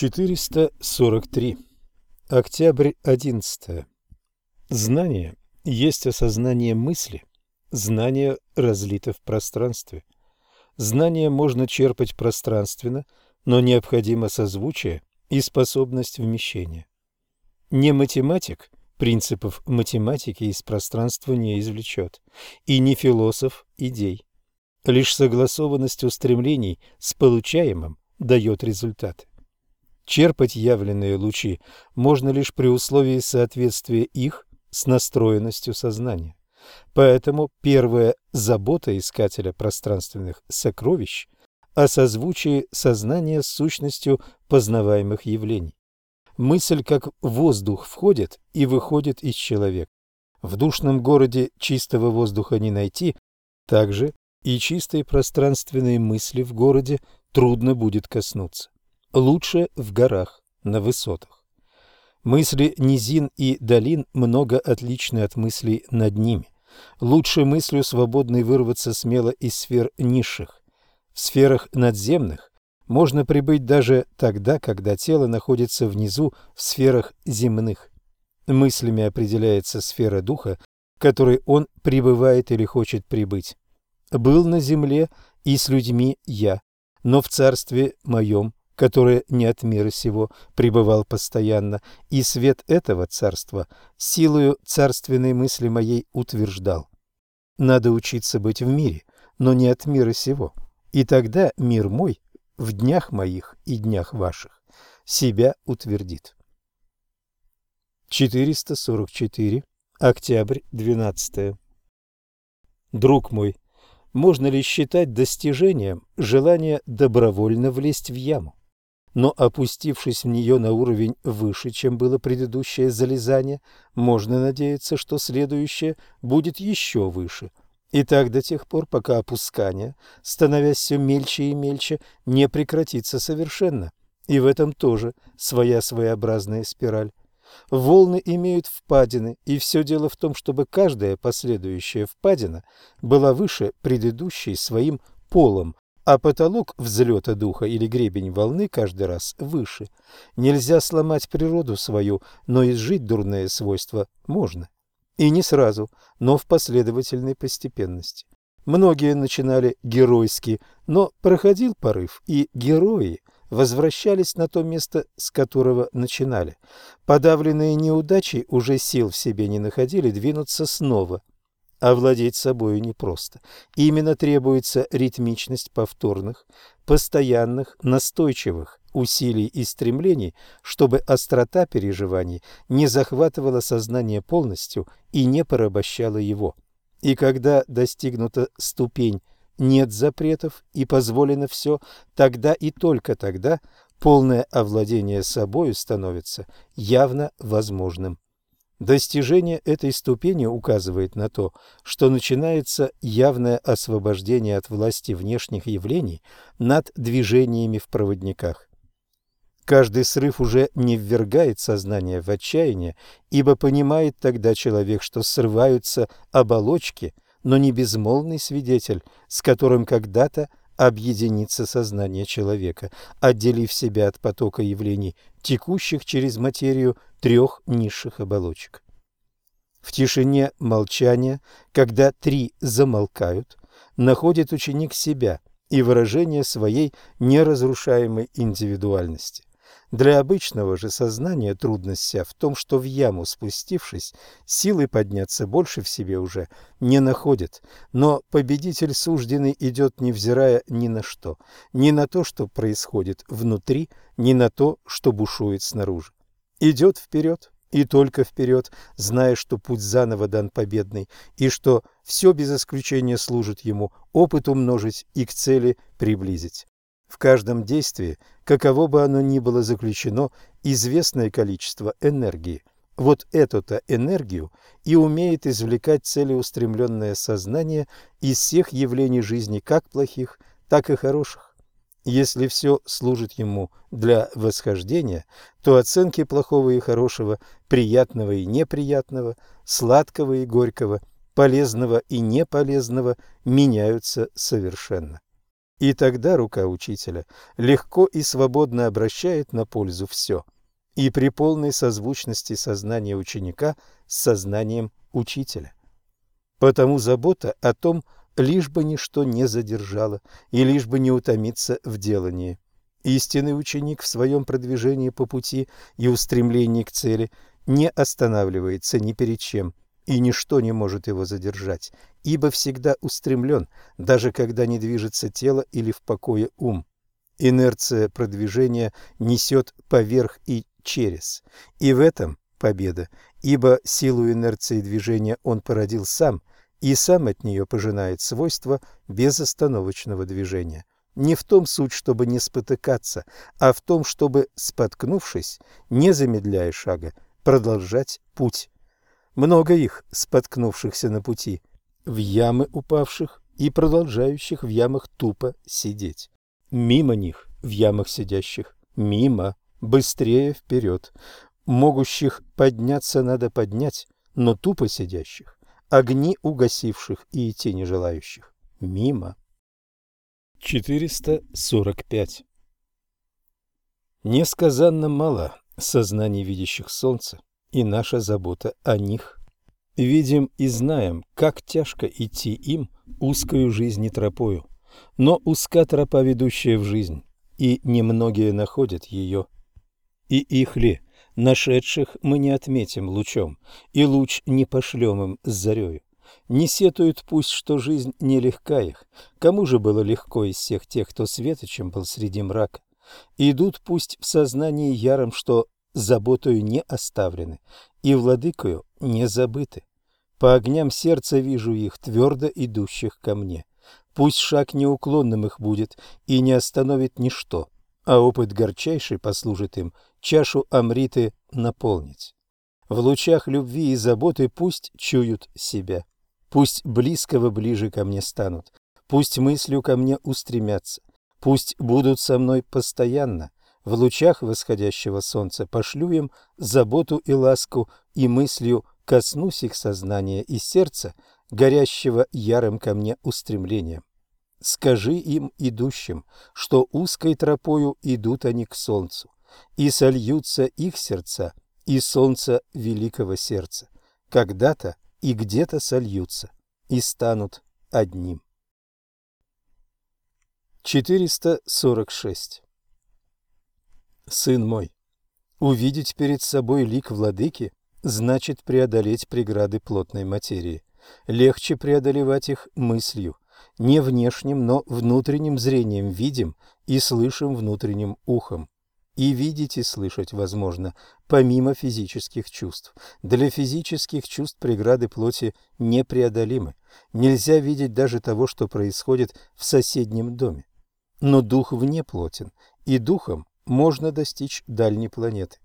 443. Октябрь 11. Знание есть осознание мысли. Знание разлито в пространстве. Знание можно черпать пространственно, но необходимо созвучие и способность вмещения. Не математик принципов математики из пространства не извлечет, и не философ идей. Лишь согласованность устремлений с получаемым дает результаты. Черпать явленные лучи можно лишь при условии соответствия их с настроенностью сознания. Поэтому первая забота искателя пространственных сокровищ о созвучии сознания с сущностью познаваемых явлений. Мысль как воздух входит и выходит из человека. В душном городе чистого воздуха не найти, также и чистой пространственной мысли в городе трудно будет коснуться. Лучше в горах, на высотах. Мысли низин и долин много отличны от мыслей над ними. Лучше мыслью свободной вырваться смело из сфер низших. В сферах надземных можно прибыть даже тогда, когда тело находится внизу в сферах земных. Мыслями определяется сфера духа, в которой он пребывает или хочет прибыть. «Был на земле и с людьми я, но в царстве моем который не от мира сего пребывал постоянно, и свет этого царства силою царственной мысли моей утверждал. Надо учиться быть в мире, но не от мира сего, и тогда мир мой в днях моих и днях ваших себя утвердит. 444. Октябрь, 12. Друг мой, можно ли считать достижением желание добровольно влезть в яму? Но опустившись в нее на уровень выше, чем было предыдущее залезание, можно надеяться, что следующее будет еще выше. И так до тех пор, пока опускание, становясь все мельче и мельче, не прекратится совершенно. И в этом тоже своя своеобразная спираль. Волны имеют впадины, и все дело в том, чтобы каждая последующая впадина была выше предыдущей своим полом, а потолок взлета духа или гребень волны каждый раз выше. Нельзя сломать природу свою, но изжить дурные свойства можно. И не сразу, но в последовательной постепенности. Многие начинали геройски, но проходил порыв, и герои возвращались на то место, с которого начинали. Подавленные неудачей уже сил в себе не находили двинуться снова – Овладеть собою непросто. Именно требуется ритмичность повторных, постоянных, настойчивых усилий и стремлений, чтобы острота переживаний не захватывала сознание полностью и не порабощала его. И когда достигнута ступень «нет запретов» и позволено все, тогда и только тогда полное овладение собою становится явно возможным. Достижение этой ступени указывает на то, что начинается явное освобождение от власти внешних явлений над движениями в проводниках. Каждый срыв уже не ввергает сознание в отчаяние, ибо понимает тогда человек, что срываются оболочки, но не безмолвный свидетель, с которым когда-то объединится сознание человека, отделив себя от потока явлений, текущих через материю трех низших оболочек. В тишине молчания, когда три замолкают, находит ученик себя и выражение своей неразрушаемой индивидуальности. Для обычного же сознания трудность вся в том, что в яму спустившись, силы подняться больше в себе уже не находит, но победитель сужденный идет, невзирая ни на что, ни на то, что происходит внутри, ни на то, что бушует снаружи. Идет вперед, и только вперед, зная, что путь заново дан победный, и что все без исключения служит ему опыт умножить и к цели приблизить. В каждом действии, каково бы оно ни было заключено, известное количество энергии. Вот эту-то энергию и умеет извлекать целеустремленное сознание из всех явлений жизни, как плохих, так и хороших. Если все служит ему для восхождения, то оценки плохого и хорошего, приятного и неприятного, сладкого и горького, полезного и неполезного меняются совершенно. И тогда рука учителя легко и свободно обращает на пользу все, и при полной созвучности сознания ученика с сознанием учителя. Потому забота о том, лишь бы ничто не задержало и лишь бы не утомиться в делании. Истинный ученик в своем продвижении по пути и устремлении к цели не останавливается ни перед чем, и ничто не может его задержать, ибо всегда устремлен, даже когда не движется тело или в покое ум. Инерция продвижения несет поверх и через, и в этом победа, ибо силу инерции движения он породил сам, и сам от нее пожинает свойства безостановочного движения. Не в том суть, чтобы не спотыкаться, а в том, чтобы, споткнувшись, не замедляя шага, продолжать путь. Много их, споткнувшихся на пути, в ямы упавших и продолжающих в ямах тупо сидеть. Мимо них, в ямах сидящих, мимо, быстрее вперед. Могущих подняться надо поднять, но тупо сидящих, огни угасивших и идти не желающих, мимо. 445. Несказанно мало сознаний видящих солнце, и наша забота о них. Видим и знаем, как тяжко идти им узкою жизни тропою, но узка тропа, ведущая в жизнь, и немногие находят ее. И их ли, нашедших, мы не отметим лучом, и луч не пошлем им с зарею. Не сетуют пусть, что жизнь нелегка их. Кому же было легко из всех тех, кто светочем был среди мрака? Идут пусть в сознании яром, что заботою не оставлены, и владыкою не забыты. По огням сердца вижу их, твердо идущих ко мне. Пусть шаг неуклонным их будет, и не остановит ничто, а опыт горчайший послужит им чашу Амриты наполнить. В лучах любви и заботы пусть чуют себя. Пусть близкого ближе ко мне станут, пусть мыслью ко мне устремятся, пусть будут со мной постоянно. В лучах восходящего солнца пошлю им заботу и ласку, и мыслью коснусь их сознания и сердца, горящего ярым ко мне устремлением. Скажи им, идущим, что узкой тропою идут они к солнцу, и сольются их сердца и солнце великого сердца. Когда-то и где-то сольются и станут одним. 446. Сын мой, увидеть перед собой лик владыки значит преодолеть преграды плотной материи. Легче преодолевать их мыслью. Не внешним, но внутренним зрением видим и слышим внутренним ухом и видеть и слышать возможно, помимо физических чувств. Для физических чувств преграды плоти непреодолимы. Нельзя видеть даже того, что происходит в соседнем доме. Но дух вне плотен, и духом можно достичь дальней планеты.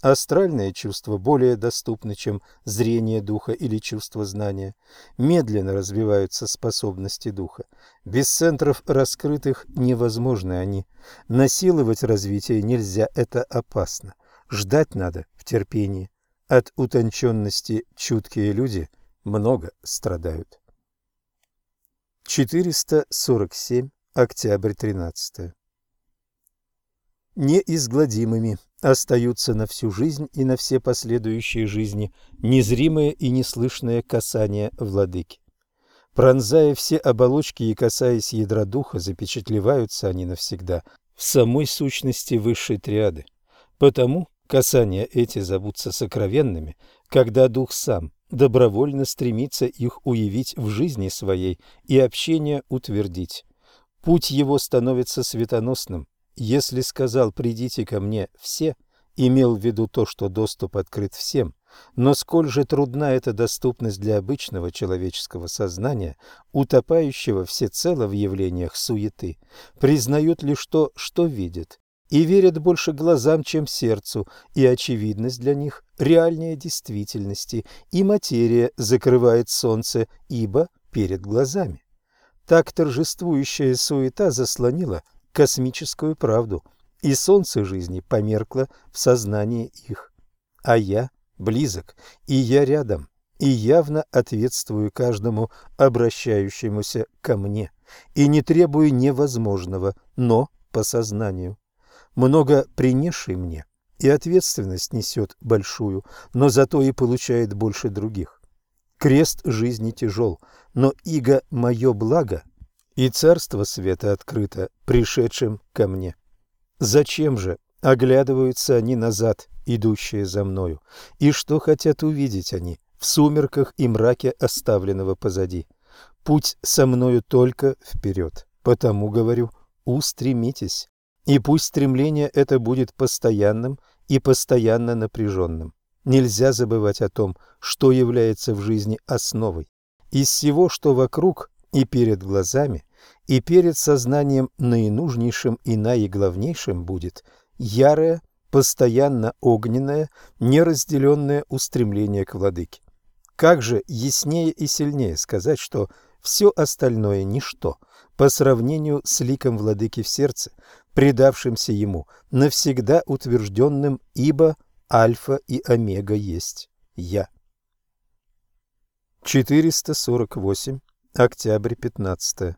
Астральные чувства более доступны, чем зрение духа или чувство знания. Медленно развиваются способности духа. Без центров раскрытых невозможны они. Насиловать развитие нельзя, это опасно. Ждать надо в терпении. От утонченности чуткие люди много страдают. 447. Октябрь 13. Неизгладимыми остаются на всю жизнь и на все последующие жизни незримые и неслышные касания владыки. Пронзая все оболочки и касаясь ядра духа, запечатлеваются они навсегда в самой сущности высшей триады. Потому касания эти зовутся сокровенными, когда дух сам добровольно стремится их уявить в жизни своей и общение утвердить. Путь его становится светоносным, если сказал «придите ко мне все», имел в виду то, что доступ открыт всем, но сколь же трудна эта доступность для обычного человеческого сознания, утопающего всецело в явлениях суеты, признают лишь то, что видят, и верят больше глазам, чем сердцу, и очевидность для них реальнее действительности, и материя закрывает солнце, ибо перед глазами. Так торжествующая суета заслонила космическую правду, и солнце жизни померкло в сознании их. А я близок, и я рядом, и явно ответствую каждому обращающемуся ко мне, и не требую невозможного, но по сознанию. Много принесший мне, и ответственность несет большую, но зато и получает больше других. Крест жизни тяжел, но иго мое благо, и царство света открыто пришедшим ко мне. Зачем же оглядываются они назад, идущие за мною, и что хотят увидеть они в сумерках и мраке оставленного позади? Путь со мною только вперед, потому говорю, устремитесь, и пусть стремление это будет постоянным и постоянно напряженным. Нельзя забывать о том, что является в жизни основой. Из всего, что вокруг и перед глазами, и перед сознанием наинужнейшим и наиглавнейшим будет ярое, постоянно огненное, неразделенное устремление к владыке. Как же яснее и сильнее сказать, что все остальное – ничто по сравнению с ликом владыки в сердце, предавшимся ему, навсегда утвержденным, ибо альфа и омега есть я. 448. Октябрь 15.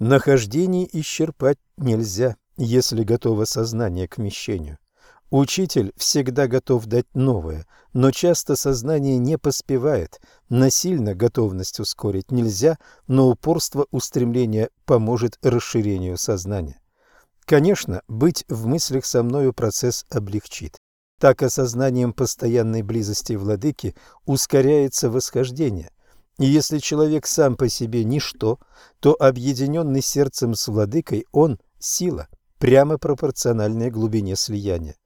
Нахождений исчерпать нельзя, если готово сознание к мещению. Учитель всегда готов дать новое, но часто сознание не поспевает. Насильно готовность ускорить нельзя, но упорство устремления поможет расширению сознания. Конечно, быть в мыслях со мною процесс облегчит. Так осознанием постоянной близости владыки ускоряется восхождение. И если человек сам по себе ничто, то объединенный сердцем с владыкой он – сила, прямо пропорциональная глубине слияния.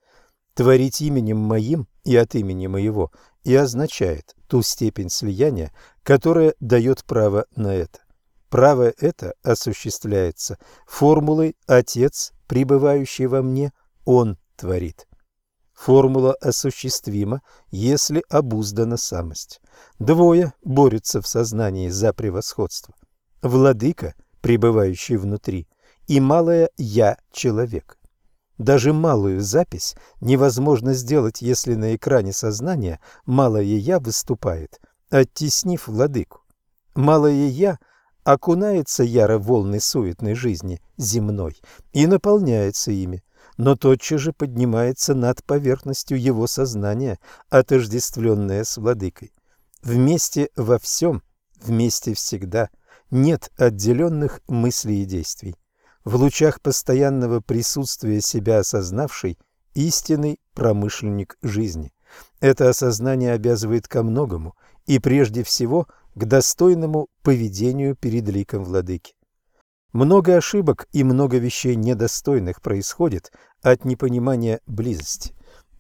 Творить именем моим и от имени моего и означает ту степень слияния, которая дает право на это. Право это осуществляется формулой «Отец, пребывающий во мне, Он творит». Формула осуществима, если обуздана самость. Двое борются в сознании за превосходство. Владыка, пребывающий внутри, и малое «я» человек. Даже малую запись невозможно сделать, если на экране сознания малое «я» выступает, оттеснив владыку. Малое «я» окунается яро волны суетной жизни земной и наполняется ими, но тотчас же поднимается над поверхностью его сознания, отождествленное с владыкой. Вместе во всем, вместе всегда, нет отделенных мыслей и действий. В лучах постоянного присутствия себя осознавший истинный промышленник жизни. Это осознание обязывает ко многому, и прежде всего к достойному поведению перед ликом владыки. Много ошибок и много вещей недостойных происходит от непонимания близости.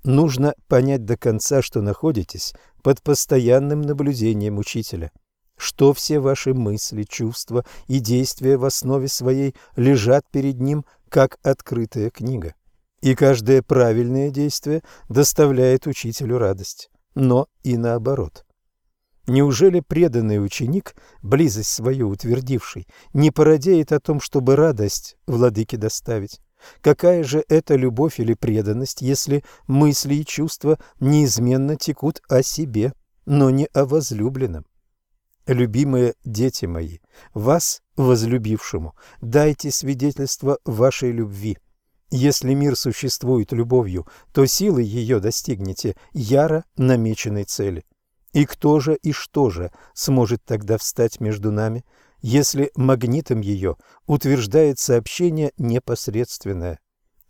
Нужно понять до конца, что находитесь под постоянным наблюдением учителя, что все ваши мысли, чувства и действия в основе своей лежат перед ним, как открытая книга. И каждое правильное действие доставляет учителю радость, но и наоборот. Неужели преданный ученик, близость свою утвердивший, не породеет о том, чтобы радость владыке доставить? Какая же это любовь или преданность, если мысли и чувства неизменно текут о себе, но не о возлюбленном? Любимые дети мои, вас, возлюбившему, дайте свидетельство вашей любви. Если мир существует любовью, то силой ее достигнете яро намеченной цели. И кто же и что же сможет тогда встать между нами, если магнитом ее утверждается общение непосредственное?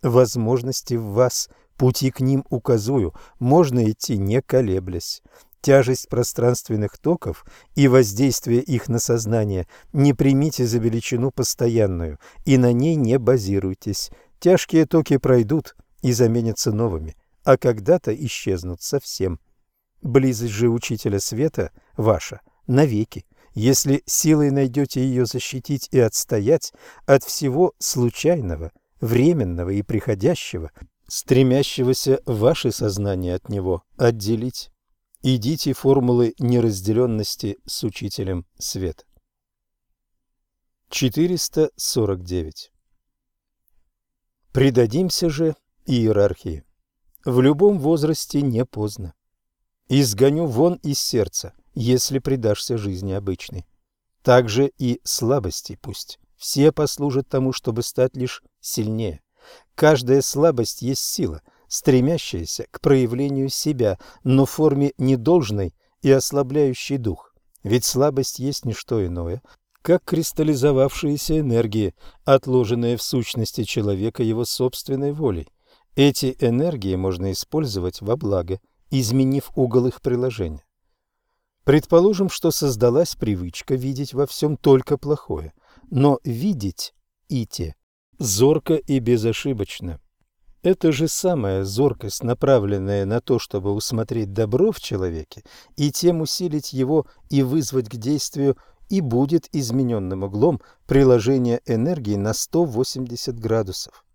Возможности в вас, пути к ним указую, можно идти не колеблясь. Тяжесть пространственных токов и воздействие их на сознание не примите за величину постоянную и на ней не базируйтесь. Тяжкие токи пройдут и заменятся новыми, а когда-то исчезнут совсем. Близость же учителя света ваша навеки, если силой найдете ее защитить и отстоять от всего случайного, временного и приходящего, стремящегося ваше сознание от него отделить. Идите формулы неразделенности с учителем света. 449. Предадимся же иерархии. В любом возрасте не поздно. Изгоню вон из сердца, если предашься жизни обычной. Также и слабости пусть. Все послужат тому, чтобы стать лишь сильнее. Каждая слабость есть сила, стремящаяся к проявлению себя, но в форме недолжной и ослабляющей дух. Ведь слабость есть не что иное, как кристаллизовавшиеся энергии, отложенные в сущности человека его собственной волей. Эти энергии можно использовать во благо, изменив угол их приложения. Предположим, что создалась привычка видеть во всем только плохое, но видеть и те зорко и безошибочно. Это же самая зоркость, направленная на то, чтобы усмотреть добро в человеке и тем усилить его и вызвать к действию, и будет измененным углом приложения энергии на 180 градусов.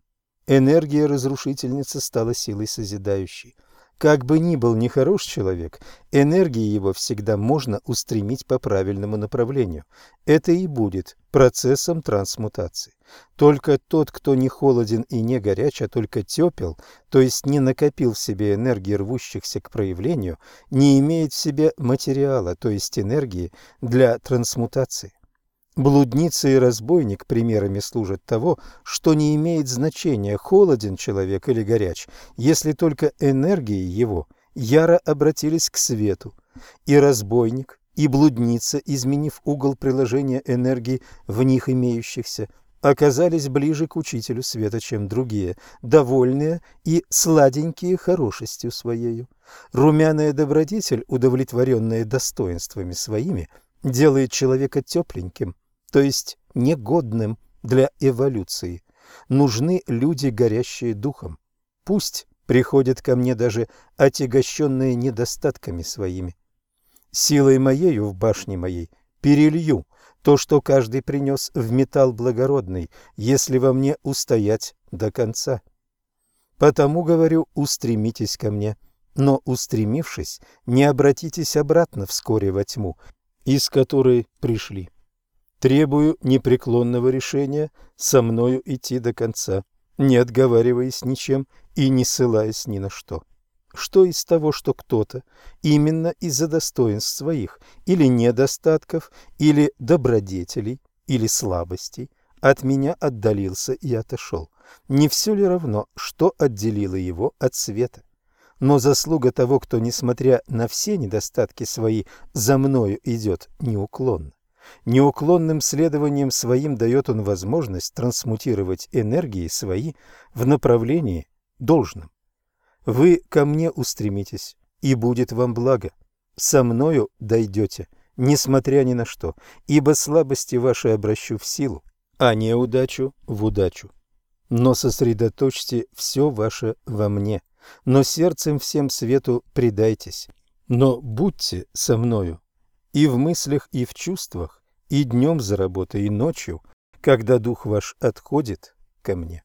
Энергия разрушительницы стала силой созидающей. Как бы ни был нехорош человек, энергии его всегда можно устремить по правильному направлению. Это и будет процессом трансмутации. Только тот, кто не холоден и не горяч, а только тепел, то есть не накопил в себе энергии рвущихся к проявлению, не имеет в себе материала, то есть энергии для трансмутации. Блудница и разбойник примерами служат того, что не имеет значения, холоден человек или горяч, если только энергии его яро обратились к свету. И разбойник, и блудница, изменив угол приложения энергии в них имеющихся, оказались ближе к учителю света, чем другие, довольные и сладенькие хорошестью своею. Румяная добродетель, удовлетворенная достоинствами своими, делает человека тепленьким, то есть негодным для эволюции. Нужны люди, горящие духом. Пусть приходят ко мне даже отягощенные недостатками своими. Силой моею в башне моей перелью то, что каждый принес в металл благородный, если во мне устоять до конца. Потому, говорю, устремитесь ко мне, но, устремившись, не обратитесь обратно вскоре во тьму, из которой пришли. Требую непреклонного решения со мною идти до конца, не отговариваясь ничем и не ссылаясь ни на что. Что из того, что кто-то именно из-за достоинств своих или недостатков, или добродетелей, или слабостей от меня отдалился и отошел? Не все ли равно, что отделило его от света? Но заслуга того, кто, несмотря на все недостатки свои, за мною идет неуклонно. Неуклонным следованием своим дает он возможность трансмутировать энергии свои в направлении должном. Вы ко мне устремитесь, и будет вам благо. Со мною дойдете, несмотря ни на что, ибо слабости ваши обращу в силу, а неудачу в удачу. Но сосредоточьте все ваше во мне, но сердцем всем свету предайтесь. Но будьте со мною, и в мыслях, и в чувствах, и днем за работой, и ночью, когда дух ваш отходит ко мне.